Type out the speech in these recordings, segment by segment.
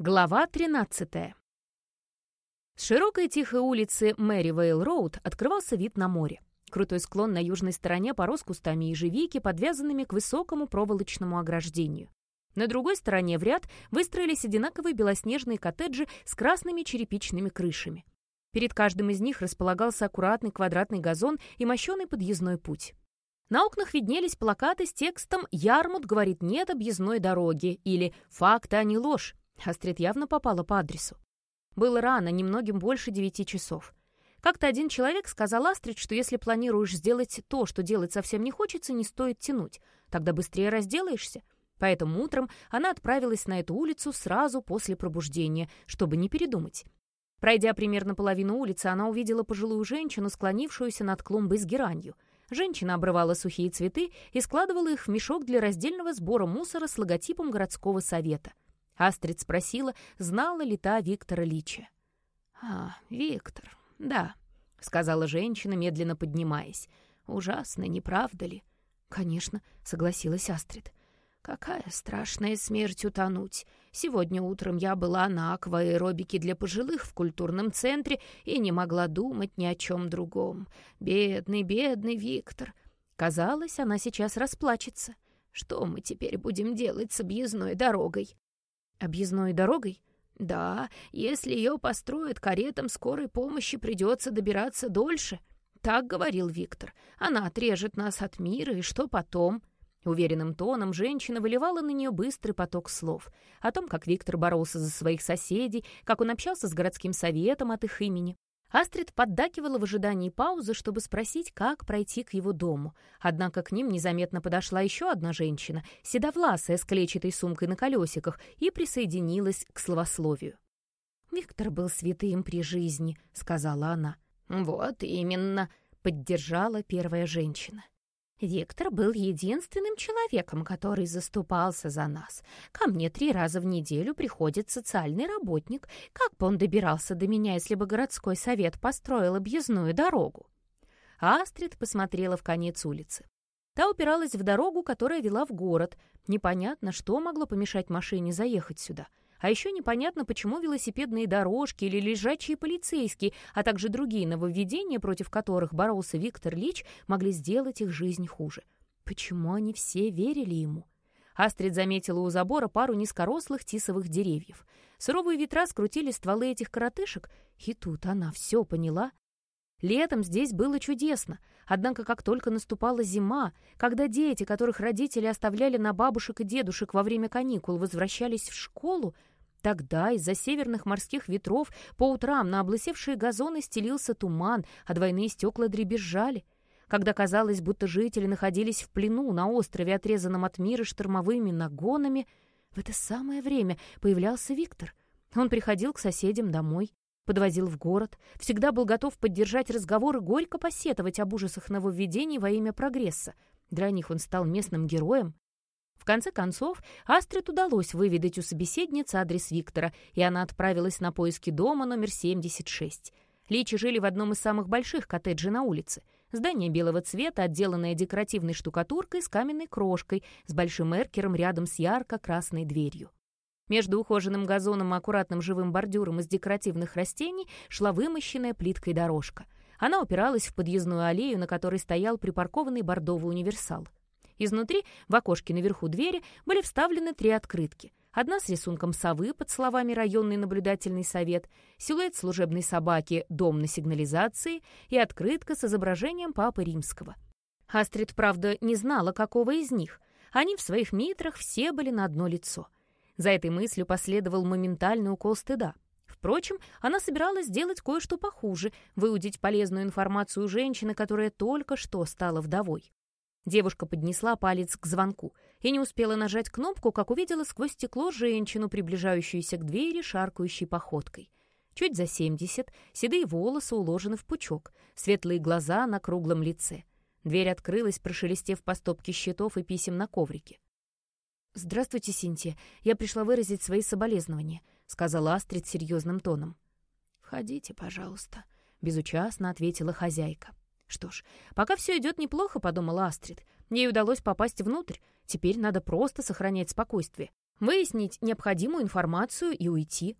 Глава 13. С широкой тихой улицы Мэривейл-Роуд открывался вид на море. Крутой склон на южной стороне порос кустами ежевики, подвязанными к высокому проволочному ограждению. На другой стороне в ряд выстроились одинаковые белоснежные коттеджи с красными черепичными крышами. Перед каждым из них располагался аккуратный квадратный газон и мощеный подъездной путь. На окнах виднелись плакаты с текстом «Ярмут говорит нет объездной дороги» или «Факты, а не ложь», Астрид явно попала по адресу. Было рано, немногим больше девяти часов. Как-то один человек сказал Астрид, что если планируешь сделать то, что делать совсем не хочется, не стоит тянуть. Тогда быстрее разделаешься. Поэтому утром она отправилась на эту улицу сразу после пробуждения, чтобы не передумать. Пройдя примерно половину улицы, она увидела пожилую женщину, склонившуюся над клумбой с геранью. Женщина обрывала сухие цветы и складывала их в мешок для раздельного сбора мусора с логотипом городского совета — Астрид спросила, знала ли та Виктора Лича. «А, Виктор, да», — сказала женщина, медленно поднимаясь. «Ужасно, не правда ли?» «Конечно», — согласилась Астрид. «Какая страшная смерть утонуть. Сегодня утром я была на акваэробике для пожилых в культурном центре и не могла думать ни о чем другом. Бедный, бедный Виктор. Казалось, она сейчас расплачется. Что мы теперь будем делать с объездной дорогой?» Объездной дорогой? Да, если ее построят, каретам скорой помощи придется добираться дольше. Так говорил Виктор. Она отрежет нас от мира, и что потом? Уверенным тоном женщина выливала на нее быстрый поток слов. О том, как Виктор боролся за своих соседей, как он общался с городским советом от их имени, Астрид поддакивала в ожидании паузы, чтобы спросить, как пройти к его дому. Однако к ним незаметно подошла еще одна женщина, седовласая, с клетчатой сумкой на колесиках, и присоединилась к словословию. «Виктор был святым при жизни», — сказала она. «Вот именно», — поддержала первая женщина. Виктор был единственным человеком, который заступался за нас. Ко мне три раза в неделю приходит социальный работник. Как бы он добирался до меня, если бы городской совет построил объездную дорогу?» Астрид посмотрела в конец улицы. Та упиралась в дорогу, которая вела в город. Непонятно, что могло помешать машине заехать сюда — а еще непонятно, почему велосипедные дорожки или лежачие полицейские, а также другие нововведения, против которых боролся Виктор Лич, могли сделать их жизнь хуже. Почему они все верили ему? Астрид заметила у забора пару низкорослых тисовых деревьев. Суровые ветра скрутили стволы этих коротышек, и тут она все поняла. Летом здесь было чудесно, однако как только наступала зима, когда дети, которых родители оставляли на бабушек и дедушек во время каникул, возвращались в школу, Тогда из-за северных морских ветров по утрам на облысевшие газоны стелился туман, а двойные стекла дребезжали. Когда казалось, будто жители находились в плену на острове, отрезанном от мира штормовыми нагонами, в это самое время появлялся Виктор. Он приходил к соседям домой, подвозил в город, всегда был готов поддержать разговор и горько посетовать об ужасах нововведений во имя прогресса. Для них он стал местным героем, в конце концов, Астрид удалось выведать у собеседницы адрес Виктора, и она отправилась на поиски дома номер 76. Личи жили в одном из самых больших коттеджей на улице. Здание белого цвета, отделанное декоративной штукатуркой с каменной крошкой, с большим эркером рядом с ярко-красной дверью. Между ухоженным газоном и аккуратным живым бордюром из декоративных растений шла вымощенная плиткой дорожка. Она упиралась в подъездную аллею, на которой стоял припаркованный бордовый универсал. Изнутри, в окошке наверху двери, были вставлены три открытки. Одна с рисунком совы под словами «Районный наблюдательный совет», силуэт служебной собаки «Дом на сигнализации» и открытка с изображением Папы Римского. Астрид, правда, не знала, какого из них. Они в своих митрах все были на одно лицо. За этой мыслью последовал моментальный укол стыда. Впрочем, она собиралась сделать кое-что похуже, выудить полезную информацию женщины, которая только что стала вдовой. Девушка поднесла палец к звонку и не успела нажать кнопку, как увидела сквозь стекло женщину, приближающуюся к двери шаркающей походкой. Чуть за семьдесят, седые волосы уложены в пучок, светлые глаза на круглом лице. Дверь открылась, прошелестев по стопке счетов и писем на коврике. «Здравствуйте, Синтия. Я пришла выразить свои соболезнования», — сказала Астрид серьезным тоном. «Входите, пожалуйста», — безучастно ответила хозяйка. Что ж, пока все идет неплохо, подумала Астрид. Ей удалось попасть внутрь. Теперь надо просто сохранять спокойствие. выяснить необходимую информацию и уйти.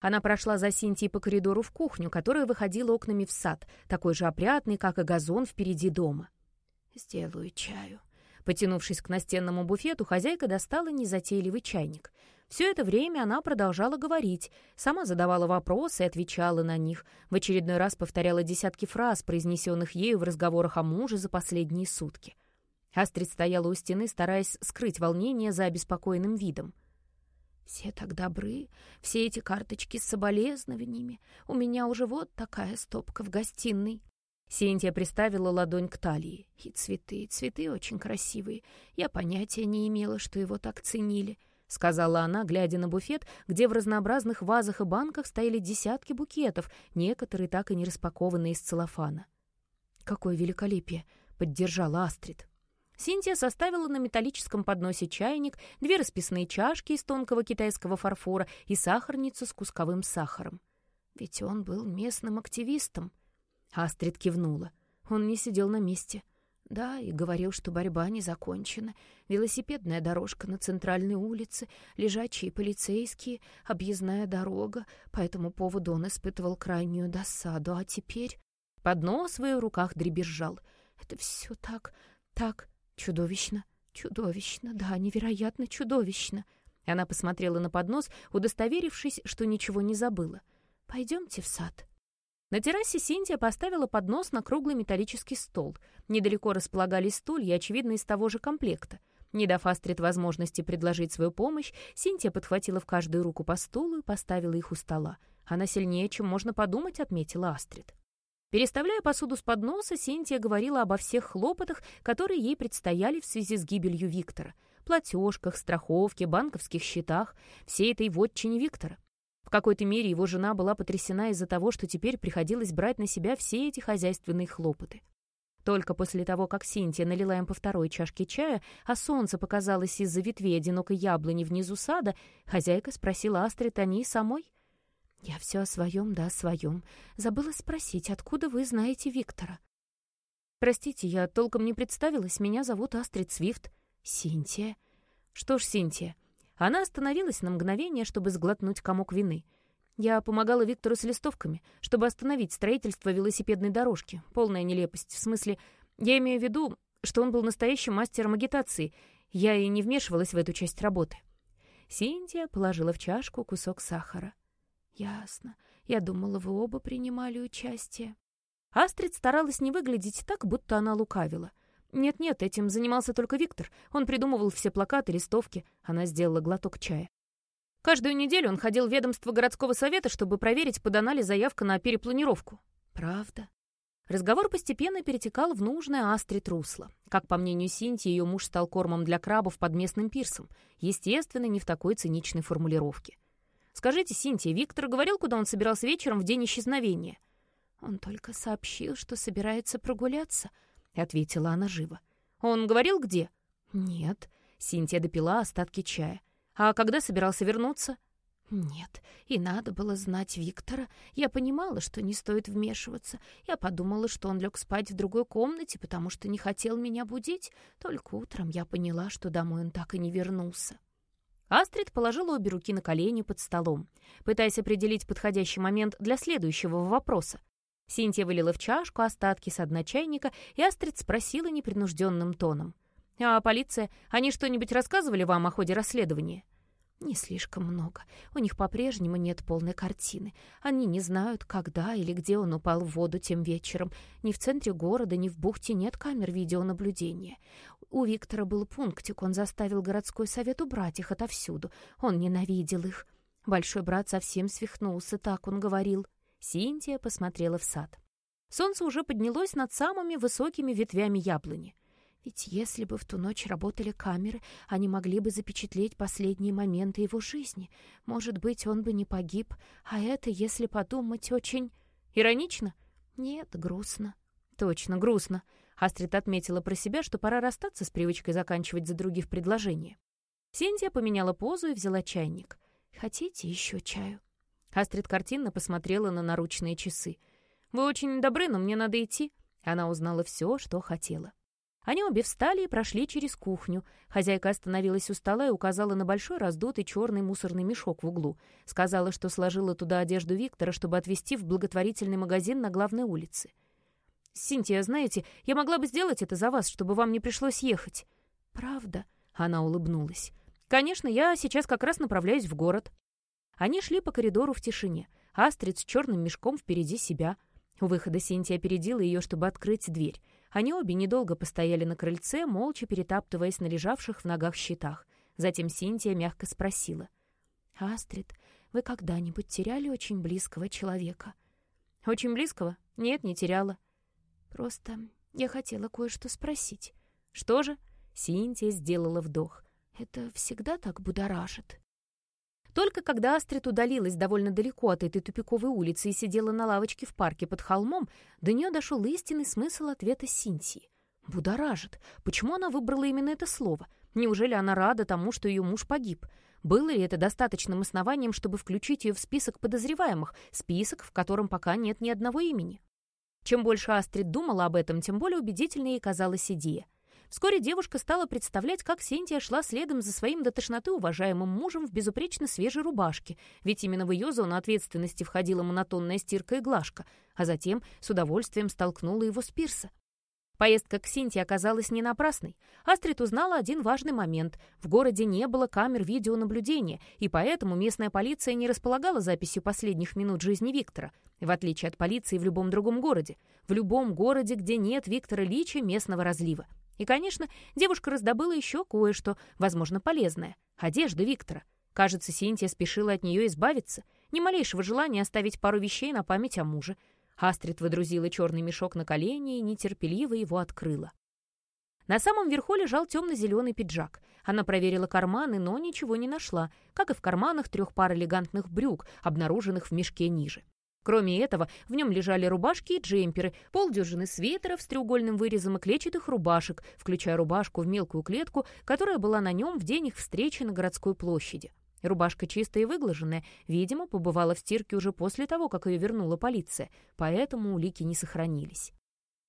Она прошла за Синтией по коридору в кухню, которая выходила окнами в сад, такой же опрятный, как и газон впереди дома. «Сделаю чаю». Потянувшись к настенному буфету, хозяйка достала незатейливый чайник. Все это время она продолжала говорить, сама задавала вопросы и отвечала на них, в очередной раз повторяла десятки фраз, произнесенных ею в разговорах о муже за последние сутки. Астрид стояла у стены, стараясь скрыть волнение за обеспокоенным видом. «Все так добры, все эти карточки с соболезнованиями. У меня уже вот такая стопка в гостиной». Синтия приставила ладонь к талии. «И цветы, цветы очень красивые. Я понятия не имела, что его так ценили», — сказала она, глядя на буфет, где в разнообразных вазах и банках стояли десятки букетов, некоторые так и не распакованные из целлофана. «Какое великолепие!» — поддержала Астрид. Синтия составила на металлическом подносе чайник, две расписные чашки из тонкого китайского фарфора и сахарницу с кусковым сахаром. Ведь он был местным активистом. Астрид кивнула. Он не сидел на месте. Да, и говорил, что борьба не закончена. Велосипедная дорожка на центральной улице, лежачие полицейские, объездная дорога. По этому поводу он испытывал крайнюю досаду. А теперь... Поднос в ее руках дребезжал. Это все так, так Чудовищно, чудовищно, да, невероятно чудовищно. Она посмотрела на поднос, удостоверившись, что ничего не забыла. «Пойдемте в сад». На террасе Синтия поставила поднос на круглый металлический стол. Недалеко располагались стулья, очевидно, из того же комплекта. Не дав Астрид возможности предложить свою помощь, Синтия подхватила в каждую руку по стулу и поставила их у стола. Она сильнее, чем можно подумать, отметила Астрид. Переставляя посуду с подноса, Синтия говорила обо всех хлопотах, которые ей предстояли в связи с гибелью Виктора. Платежках, страховке, банковских счетах, всей этой вотчине Виктора. В какой-то мере его жена была потрясена из-за того, что теперь приходилось брать на себя все эти хозяйственные хлопоты. Только после того, как Синтия налила им по второй чашке чая, а солнце показалось из-за ветвей одинокой яблони внизу сада, хозяйка спросила Астрид о ней самой. «Я все о своем, да о своем. Забыла спросить, откуда вы знаете Виктора?» «Простите, я толком не представилась. Меня зовут Астрид Свифт. Синтия». «Что ж, Синтия». Она остановилась на мгновение, чтобы сглотнуть комок вины. Я помогала Виктору с листовками, чтобы остановить строительство велосипедной дорожки. Полная нелепость. В смысле, я имею в виду, что он был настоящим мастером агитации. Я и не вмешивалась в эту часть работы. Синтия положила в чашку кусок сахара. «Ясно. Я думала, вы оба принимали участие». Астрид старалась не выглядеть так, будто она лукавила. «Нет-нет, этим занимался только Виктор. Он придумывал все плакаты, листовки». Она сделала глоток чая. Каждую неделю он ходил в ведомство городского совета, чтобы проверить, подана ли заявка на перепланировку. «Правда?» Разговор постепенно перетекал в нужное Астрид русло. Как по мнению Синти, ее муж стал кормом для крабов под местным пирсом. Естественно, не в такой циничной формулировке. Скажите, Синтия, Виктор говорил, куда он собирался вечером в день исчезновения?» «Он только сообщил, что собирается прогуляться», — ответила она живо. «Он говорил, где?» «Нет». Синтия допила остатки чая. «А когда собирался вернуться?» «Нет, и надо было знать Виктора. Я понимала, что не стоит вмешиваться. Я подумала, что он лег спать в другой комнате, потому что не хотел меня будить. Только утром я поняла, что домой он так и не вернулся». Астрид положила обе руки на колени под столом, пытаясь определить подходящий момент для следующего вопроса. Синтия вылила в чашку остатки с дна чайника, и Астрид спросила непринужденным тоном. «А полиция, они что-нибудь рассказывали вам о ходе расследования?» Не слишком много. У них по-прежнему нет полной картины. Они не знают, когда или где он упал в воду тем вечером. Ни в центре города, ни в бухте нет камер видеонаблюдения. У Виктора был пунктик, он заставил городской совет убрать их отовсюду. Он ненавидел их. Большой брат совсем свихнулся, так он говорил. Синтия посмотрела в сад. Солнце уже поднялось над самыми высокими ветвями яблони. Ведь если бы в ту ночь работали камеры, они могли бы запечатлеть последние моменты его жизни. Может быть, он бы не погиб, а это, если подумать, очень... Иронично? Нет, грустно. Точно, грустно. Астрид отметила про себя, что пора расстаться с привычкой заканчивать за других предложения. Синтия поменяла позу и взяла чайник. «Хотите еще чаю?» Астрид картинно посмотрела на наручные часы. «Вы очень добры, но мне надо идти». Она узнала все, что хотела. Они обе встали и прошли через кухню. Хозяйка остановилась у стола и указала на большой раздутый черный мусорный мешок в углу. Сказала, что сложила туда одежду Виктора, чтобы отвезти в благотворительный магазин на главной улице. «Синтия, знаете, я могла бы сделать это за вас, чтобы вам не пришлось ехать». «Правда?» — она улыбнулась. «Конечно, я сейчас как раз направляюсь в город». Они шли по коридору в тишине. Астрид с черным мешком впереди себя. У выхода Синтия опередила ее, чтобы открыть дверь. Они обе недолго постояли на крыльце, молча перетаптываясь на лежавших в ногах щитах. Затем Синтия мягко спросила. «Астрид, вы когда-нибудь теряли очень близкого человека?» «Очень близкого? Нет, не теряла». «Просто я хотела кое-что спросить». «Что же?» Синтия сделала вдох. «Это всегда так будоражит?» Только когда Астрид удалилась довольно далеко от этой тупиковой улицы и сидела на лавочке в парке под холмом, до нее дошел истинный смысл ответа Синтии. Будоражит. Почему она выбрала именно это слово? Неужели она рада тому, что ее муж погиб? Было ли это достаточным основанием, чтобы включить ее в список подозреваемых, список, в котором пока нет ни одного имени? Чем больше Астрид думала об этом, тем более убедительнее ей казалась идея. Вскоре девушка стала представлять, как Синтия шла следом за своим до тошноты уважаемым мужем в безупречно свежей рубашке, ведь именно в ее зону ответственности входила монотонная стирка и глажка, а затем с удовольствием столкнула его с пирса. Поездка к Синтии оказалась не напрасной. Астрид узнала один важный момент. В городе не было камер видеонаблюдения, и поэтому местная полиция не располагала записью последних минут жизни Виктора, в отличие от полиции в любом другом городе. В любом городе, где нет Виктора Лича местного разлива. И, конечно, девушка раздобыла еще кое-что, возможно, полезное. Одежда Виктора. Кажется, Синтия спешила от нее избавиться. Ни малейшего желания оставить пару вещей на память о муже. Астрид выдрузила черный мешок на колени и нетерпеливо его открыла. На самом верху лежал темно-зеленый пиджак. Она проверила карманы, но ничего не нашла, как и в карманах трех пар элегантных брюк, обнаруженных в мешке ниже. Кроме этого, в нем лежали рубашки и джемперы, полдюжины свитеров с треугольным вырезом и клетчатых рубашек, включая рубашку в мелкую клетку, которая была на нем в день их встречи на городской площади. Рубашка чистая и выглаженная, видимо, побывала в стирке уже после того, как ее вернула полиция, поэтому улики не сохранились.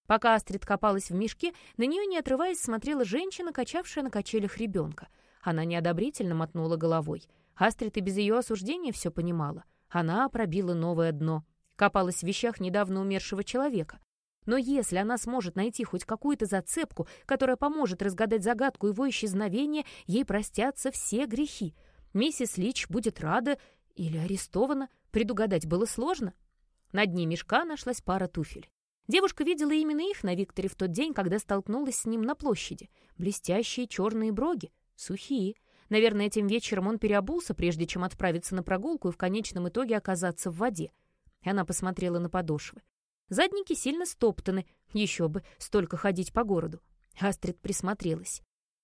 Пока Астрид копалась в мешке, на нее, не отрываясь, смотрела женщина, качавшая на качелях ребенка. Она неодобрительно мотнула головой. Астрид и без ее осуждения все понимала — она пробила новое дно, копалась в вещах недавно умершего человека. Но если она сможет найти хоть какую-то зацепку, которая поможет разгадать загадку его исчезновения, ей простятся все грехи. Миссис Лич будет рада или арестована, предугадать было сложно. На дне мешка нашлась пара туфель. Девушка видела именно их на Викторе в тот день, когда столкнулась с ним на площади. Блестящие черные броги, сухие, Наверное, этим вечером он переобулся, прежде чем отправиться на прогулку и в конечном итоге оказаться в воде. Она посмотрела на подошвы. Задники сильно стоптаны, еще бы, столько ходить по городу. Астрид присмотрелась.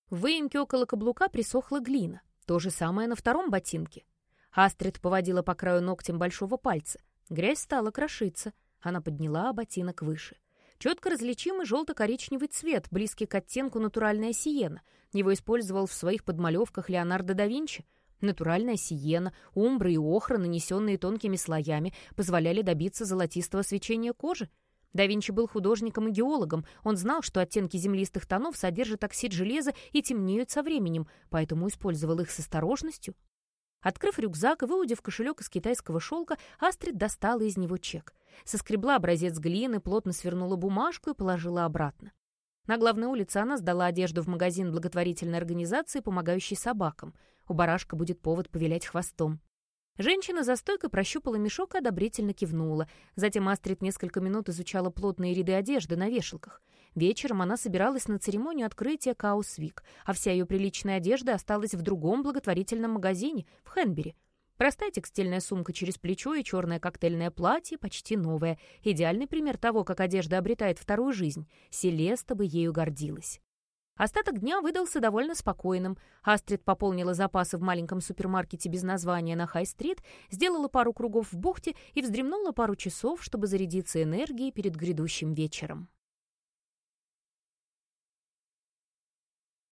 В выемке около каблука присохла глина. То же самое на втором ботинке. Астрид поводила по краю ногтем большого пальца. Грязь стала крошиться. Она подняла ботинок выше. Четко различимый желто-коричневый цвет, близкий к оттенку натуральная сиена. Его использовал в своих подмалевках Леонардо да Винчи. Натуральная сиена, умбра и охра, нанесенные тонкими слоями, позволяли добиться золотистого свечения кожи. Да Винчи был художником и геологом. Он знал, что оттенки землистых тонов содержат оксид железа и темнеют со временем, поэтому использовал их с осторожностью. Открыв рюкзак и выудив кошелек из китайского шелка, Астрид достала из него чек. Соскребла образец глины, плотно свернула бумажку и положила обратно. На главной улице она сдала одежду в магазин благотворительной организации, помогающей собакам. У барашка будет повод повилять хвостом. Женщина за стойкой прощупала мешок и одобрительно кивнула. Затем Астрид несколько минут изучала плотные ряды одежды на вешалках. Вечером она собиралась на церемонию открытия Каусвик, а вся ее приличная одежда осталась в другом благотворительном магазине, в Хенбери. Простая текстильная сумка через плечо и черное коктейльное платье, почти новое. Идеальный пример того, как одежда обретает вторую жизнь. Селеста бы ею гордилась. Остаток дня выдался довольно спокойным. Астрид пополнила запасы в маленьком супермаркете без названия на Хай-стрит, сделала пару кругов в бухте и вздремнула пару часов, чтобы зарядиться энергией перед грядущим вечером.